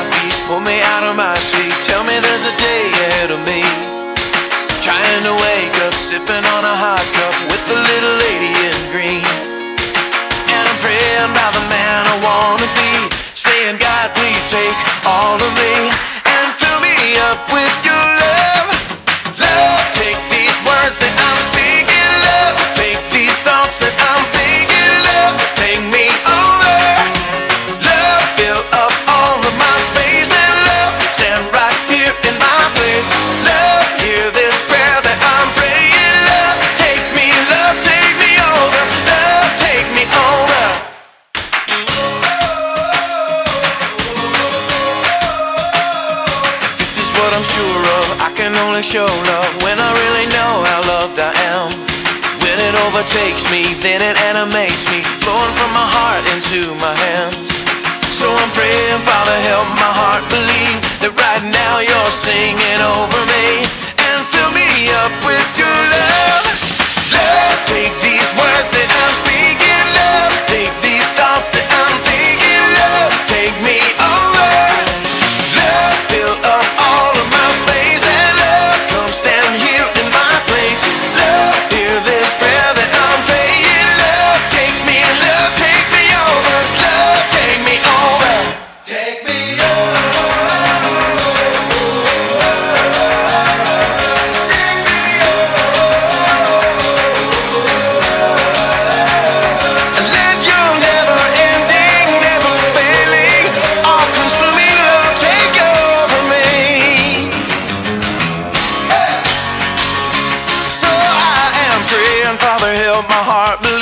cocky, pull me out of my sleep. Tell me there's a day ahead of me. Trying to wake up, sipping on a hot cup With the little lady in green. And I'm praying by the man I wanna be Saying, God, please take all of me And fill me up with what I'm sure of. I can only show love when I really know how loved I am. When it overtakes me, then it animates me, flowing from my heart into my hands. So I'm praying, Father, help my heart believe that right now you're singing over my heart